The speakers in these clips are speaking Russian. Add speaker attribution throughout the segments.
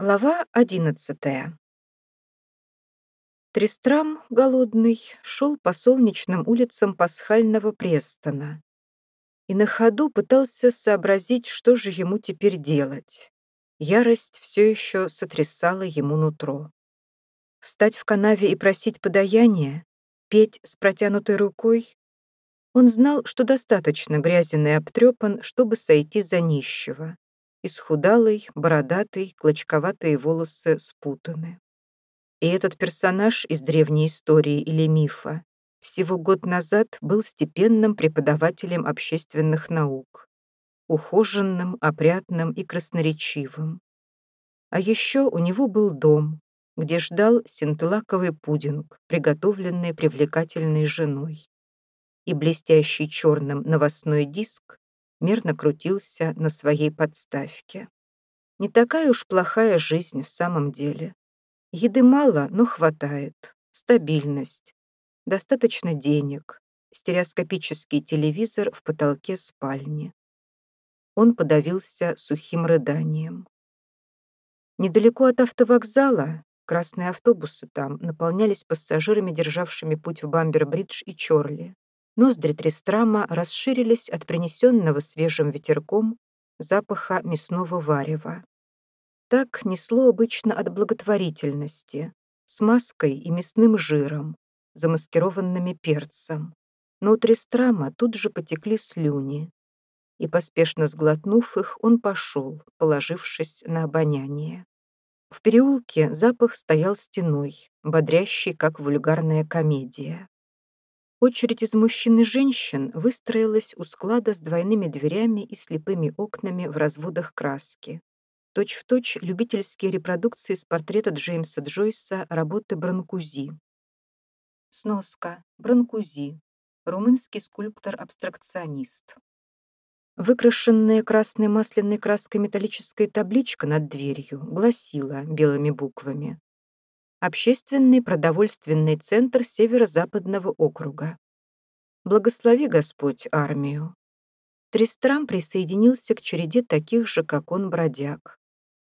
Speaker 1: Глава одиннадцатая. Тристрам, голодный, шел по солнечным улицам пасхального Престона и на ходу пытался сообразить, что же ему теперь делать. Ярость все еще сотрясала ему нутро. Встать в канаве и просить подаяния? Петь с протянутой рукой? Он знал, что достаточно грязен и обтрепан, чтобы сойти за нищего исхудалый, бородатый, клочковатые волосы спутаны. И этот персонаж из древней истории или мифа всего год назад был степенным преподавателем общественных наук, ухоженным, опрятным и красноречивым. А еще у него был дом, где ждал синтелаковый пудинг, приготовленный привлекательной женой, и блестящий черным новостной диск, мерно крутился на своей подставке. Не такая уж плохая жизнь в самом деле. Еды мало, но хватает. Стабильность. Достаточно денег. Стереоскопический телевизор в потолке спальни. Он подавился сухим рыданием. Недалеко от автовокзала красные автобусы там наполнялись пассажирами, державшими путь в Бамбер-Бридж и Чорли. Ноздри Тристрама расширились от принесенного свежим ветерком запаха мясного варева. Так несло обычно от благотворительности, с маской и мясным жиром, замаскированными перцем. Но у Тристрама тут же потекли слюни, и, поспешно сглотнув их, он пошел, положившись на обоняние. В переулке запах стоял стеной, бодрящий, как вульгарная комедия. Очередь из мужчин и женщин выстроилась у склада с двойными дверями и слепыми окнами в разводах краски. Точь-в-точь точь любительские репродукции с портрета Джеймса Джойса работы Бранкузи. Сноска. Бранкузи. Румынский скульптор-абстракционист. Выкрашенная красной масляной краской металлическая табличка над дверью гласила белыми буквами Общественный продовольственный центр Северо-Западного округа. Благослови Господь армию. Тристрам присоединился к череде таких же, как он, бродяг.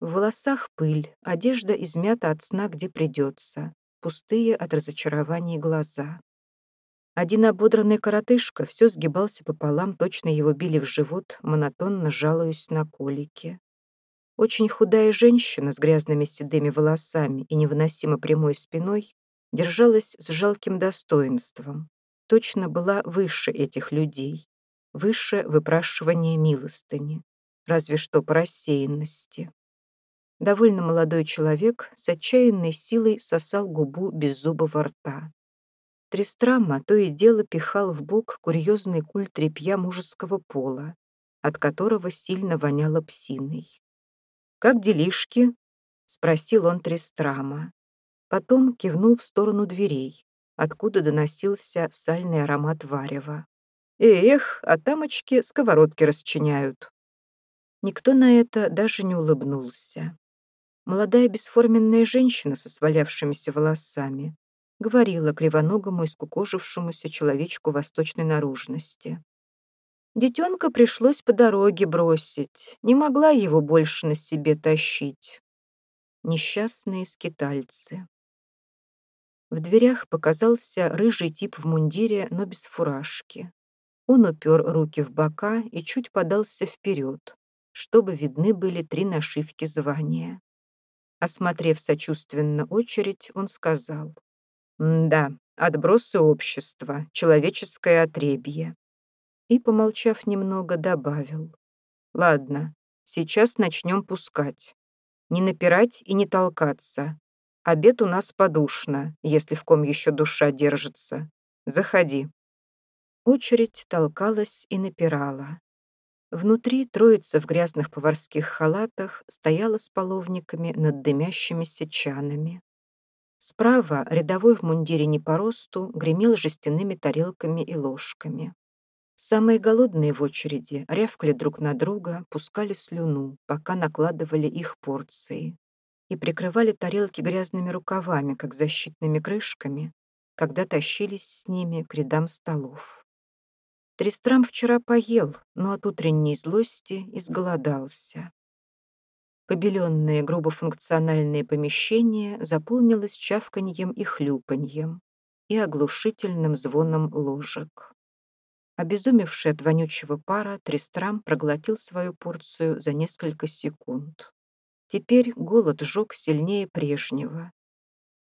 Speaker 1: В волосах пыль, одежда измята от сна, где придется, пустые от разочарований глаза. Один ободранный коротышка все сгибался пополам, точно его били в живот, монотонно жалуясь на колики. Очень худая женщина с грязными седыми волосами и невыносимо прямой спиной держалась с жалким достоинством. Точно была выше этих людей, выше выпрашивания милостыни, разве что по рассеянности. Довольно молодой человек с отчаянной силой сосал губу беззубого рта. Тристрама то и дело пихал в бок курьезный куль тряпья мужеского пола, от которого сильно воняло псиной. «Как делишки?» — спросил он Тристрама. Потом кивнул в сторону дверей, откуда доносился сальный аромат варева. «Эх, а тамочки сковородки расчиняют». Никто на это даже не улыбнулся. Молодая бесформенная женщина со свалявшимися волосами говорила кривоногому и скукожившемуся человечку восточной наружности. Детенка пришлось по дороге бросить, не могла его больше на себе тащить. Несчастные скитальцы. В дверях показался рыжий тип в мундире, но без фуражки. Он упер руки в бока и чуть подался вперед, чтобы видны были три нашивки звания. Осмотрев сочувственно очередь, он сказал, «Да, отбросы общества, человеческое отребье и, помолчав немного, добавил. «Ладно, сейчас начнем пускать. Не напирать и не толкаться. Обед у нас подушно, если в ком еще душа держится. Заходи». Очередь толкалась и напирала. Внутри троица в грязных поварских халатах стояла с половниками над дымящимися чанами. Справа рядовой в мундире не по росту гремел жестяными тарелками и ложками. Самые голодные в очереди рявкали друг на друга, пускали слюну, пока накладывали их порции, и прикрывали тарелки грязными рукавами, как защитными крышками, когда тащились с ними к рядам столов. Тристрам вчера поел, но от утренней злости изголодался. Побеленное грубофункциональное помещение заполнилось чавканьем и хлюпаньем и оглушительным звоном ложек. Обезумевший от вонючего пара, Трестрам проглотил свою порцию за несколько секунд. Теперь голод жег сильнее прежнего.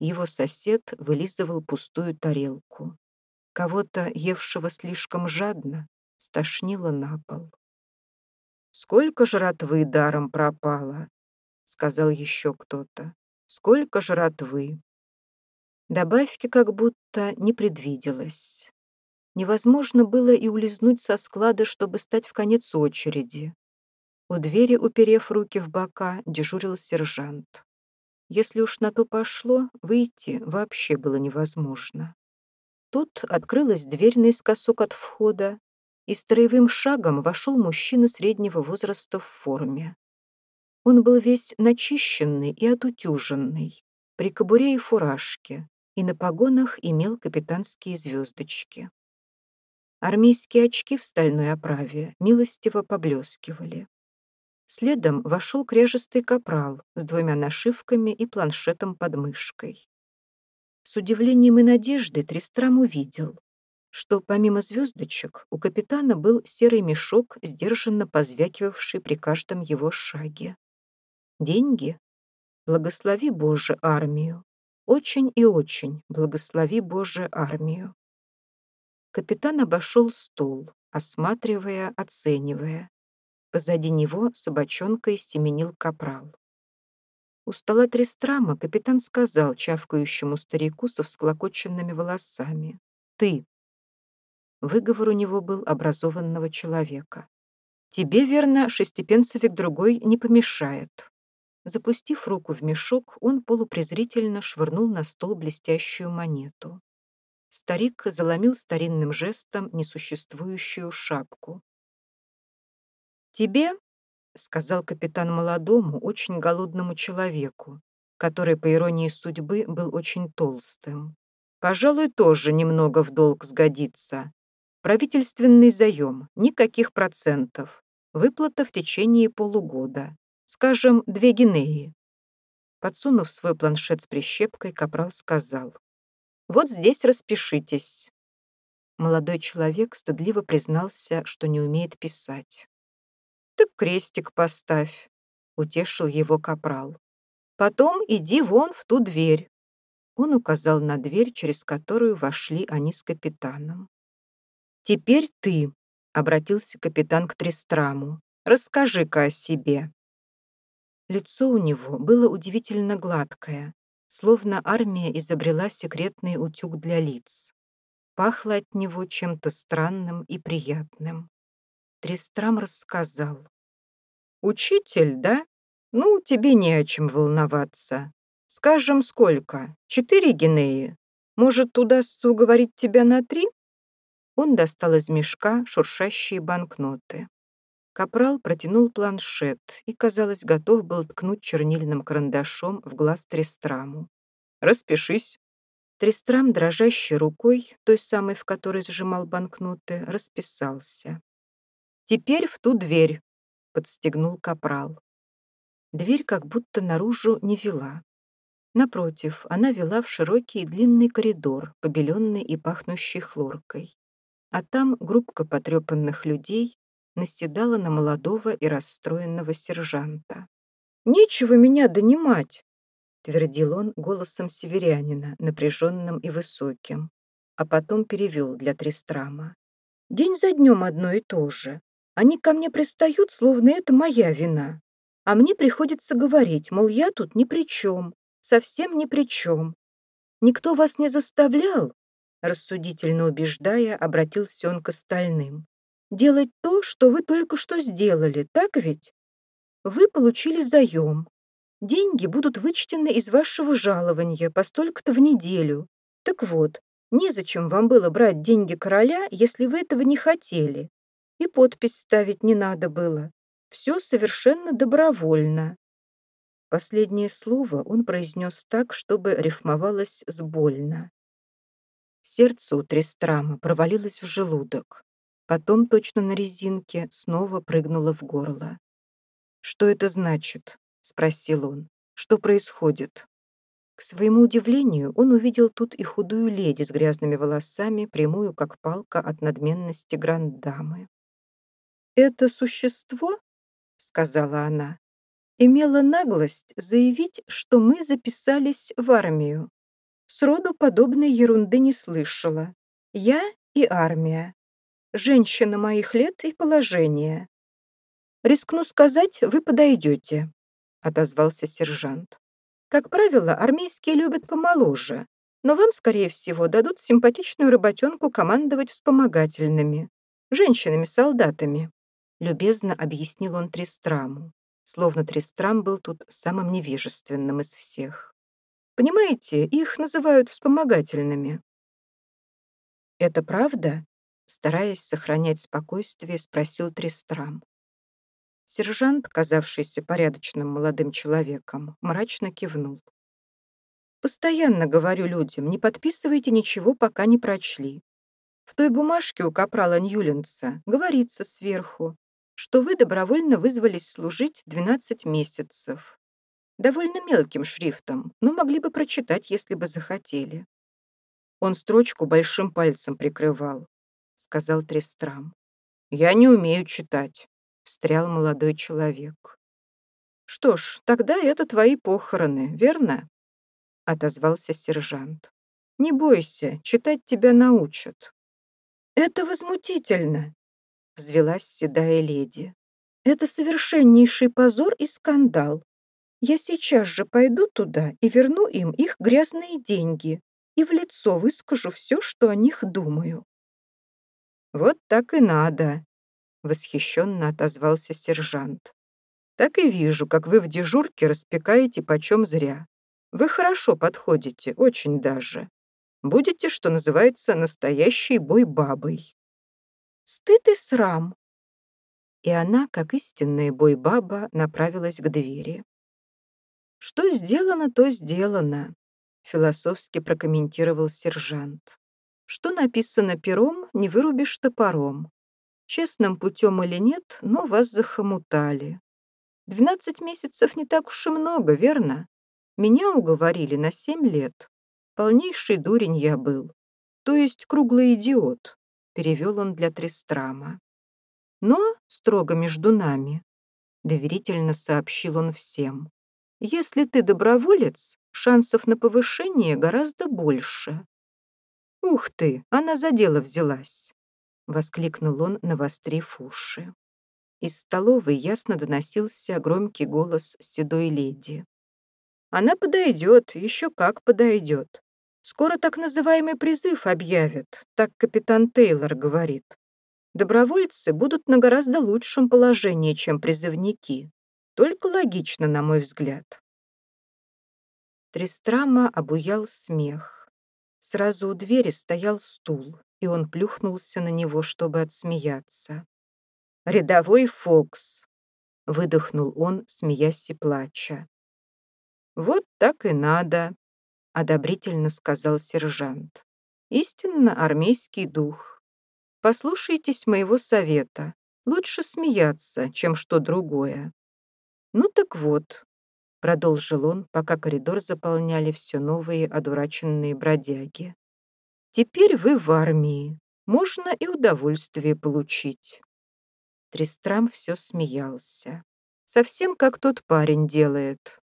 Speaker 1: Его сосед вылизывал пустую тарелку. Кого-то, евшего слишком жадно, стошнило на пол. «Сколько жратвы даром пропало!» — сказал еще кто-то. «Сколько жратвы!» Добавки как будто не предвиделось. Невозможно было и улизнуть со склада, чтобы стать в конец очереди. У двери, уперев руки в бока, дежурил сержант. Если уж на то пошло, выйти вообще было невозможно. Тут открылась дверь наискосок от входа, и строевым шагом вошел мужчина среднего возраста в форме. Он был весь начищенный и отутюженный, при кобуре и фуражке, и на погонах имел капитанские звездочки. Армейские очки в стальной оправе милостиво поблескивали. Следом вошел кряжестый капрал с двумя нашивками и планшетом под мышкой. С удивлением и надеждой Тристрам увидел, что помимо звездочек у капитана был серый мешок, сдержанно позвякивавший при каждом его шаге. Деньги? Благослови Боже армию. Очень и очень благослови Боже армию. Капитан обошел стол, осматривая, оценивая. Позади него собачонкой семенил капрал. У стола Трестрама капитан сказал чавкающему старику со всклокоченными волосами. «Ты». Выговор у него был образованного человека. «Тебе, верно, шестипенцевик другой не помешает». Запустив руку в мешок, он полупрезрительно швырнул на стол блестящую монету. Старик заломил старинным жестом несуществующую шапку. «Тебе», — сказал капитан молодому, очень голодному человеку, который, по иронии судьбы, был очень толстым, «пожалуй, тоже немного в долг сгодится. Правительственный заем, никаких процентов, выплата в течение полугода, скажем, две гинеи». Подсунув свой планшет с прищепкой, капрал сказал. Вот здесь распишитесь». Молодой человек стыдливо признался, что не умеет писать. «Так крестик поставь», — утешил его капрал. «Потом иди вон в ту дверь». Он указал на дверь, через которую вошли они с капитаном. «Теперь ты», — обратился капитан к Трестраму. «Расскажи-ка о себе». Лицо у него было удивительно гладкое, словно армия изобрела секретный утюг для лиц. Пахло от него чем-то странным и приятным. Трестрам рассказал. «Учитель, да? Ну, тебе не о чем волноваться. Скажем, сколько? Четыре гинеи? Может, удастся уговорить тебя на три?» Он достал из мешка шуршащие банкноты. Капрал протянул планшет и, казалось, готов был ткнуть чернильным карандашом в глаз Трестраму. «Распишись». Трестрам, дрожащей рукой, той самой, в которой сжимал банкноты, расписался. «Теперь в ту дверь», — подстегнул Капрал. Дверь как будто наружу не вела. Напротив, она вела в широкий и длинный коридор, побеленный и пахнущий хлоркой. А там группка потрепанных людей наседала на молодого и расстроенного сержанта. «Нечего меня донимать!» — твердил он голосом северянина, напряженным и высоким, а потом перевел для Трестрама. «День за днем одно и то же. Они ко мне пристают, словно это моя вина. А мне приходится говорить, мол, я тут ни при чем, совсем ни при чем. Никто вас не заставлял?» Рассудительно убеждая, обратился он к остальным делать то, что вы только что сделали, так ведь? Вы получили заем. Деньги будут вычтены из вашего жалования по столько-то в неделю. Так вот, незачем вам было брать деньги короля, если вы этого не хотели. И подпись ставить не надо было. Все совершенно добровольно. Последнее слово он произнес так, чтобы рифмовалось с больно. Сердце у Трестрама провалилось в желудок. Потом, точно на резинке, снова прыгнула в горло. «Что это значит?» спросил он. «Что происходит?» К своему удивлению, он увидел тут и худую леди с грязными волосами, прямую, как палка от надменности грандамы. «Это существо, — сказала она, — имело наглость заявить, что мы записались в армию. Сроду подобной ерунды не слышала. Я и армия. Женщина моих лет и положения. Рискну сказать, вы подойдете», — отозвался сержант. Как правило, армейские любят помоложе, но вам, скорее всего, дадут симпатичную работенку командовать вспомогательными, женщинами-солдатами. Любезно объяснил он Тристраму, словно Тристрам был тут самым невежественным из всех. Понимаете, их называют вспомогательными. «Это правда?» Стараясь сохранять спокойствие, спросил Тристрам. Сержант, казавшийся порядочным молодым человеком, мрачно кивнул. «Постоянно говорю людям, не подписывайте ничего, пока не прочли. В той бумажке у капрала Ньюлинца говорится сверху, что вы добровольно вызвались служить 12 месяцев. Довольно мелким шрифтом, но могли бы прочитать, если бы захотели». Он строчку большим пальцем прикрывал, сказал Трестрам. «Я не умею читать встрял молодой человек. «Что ж, тогда это твои похороны, верно?» — отозвался сержант. «Не бойся, читать тебя научат». «Это возмутительно!» — взвелась седая леди. «Это совершеннейший позор и скандал. Я сейчас же пойду туда и верну им их грязные деньги и в лицо выскажу все, что о них думаю». «Вот так и надо», восхищенно отозвался сержант. Так и вижу, как вы в дежурке распекаете почем зря. Вы хорошо подходите, очень даже. Будете, что называется, настоящей бой-бабой. Стыд и срам. И она, как истинная бой-баба, направилась к двери. Что сделано, то сделано, философски прокомментировал сержант. Что написано пером, не вырубишь топором. Честным путем или нет, но вас захомутали. Двенадцать месяцев не так уж и много, верно? Меня уговорили на семь лет. Полнейший дурень я был. То есть круглый идиот, перевел он для Трестрама. Но строго между нами, доверительно сообщил он всем. Если ты доброволец, шансов на повышение гораздо больше. Ух ты, она за дело взялась. — воскликнул он, навострив уши. Из столовой ясно доносился громкий голос седой леди. «Она подойдет, еще как подойдет. Скоро так называемый призыв объявят, так капитан Тейлор говорит. Добровольцы будут на гораздо лучшем положении, чем призывники. Только логично, на мой взгляд». Трестрама обуял смех. Сразу у двери стоял стул, и он плюхнулся на него, чтобы отсмеяться. «Рядовой Фокс!» — выдохнул он, смеясь и плача. «Вот так и надо», — одобрительно сказал сержант. «Истинно армейский дух. Послушайтесь моего совета. Лучше смеяться, чем что другое». «Ну так вот», — продолжил он, пока коридор заполняли все новые одураченные бродяги. Теперь вы в армии. Можно и удовольствие получить. Тристрам все смеялся. Совсем как тот парень делает.